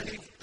ألف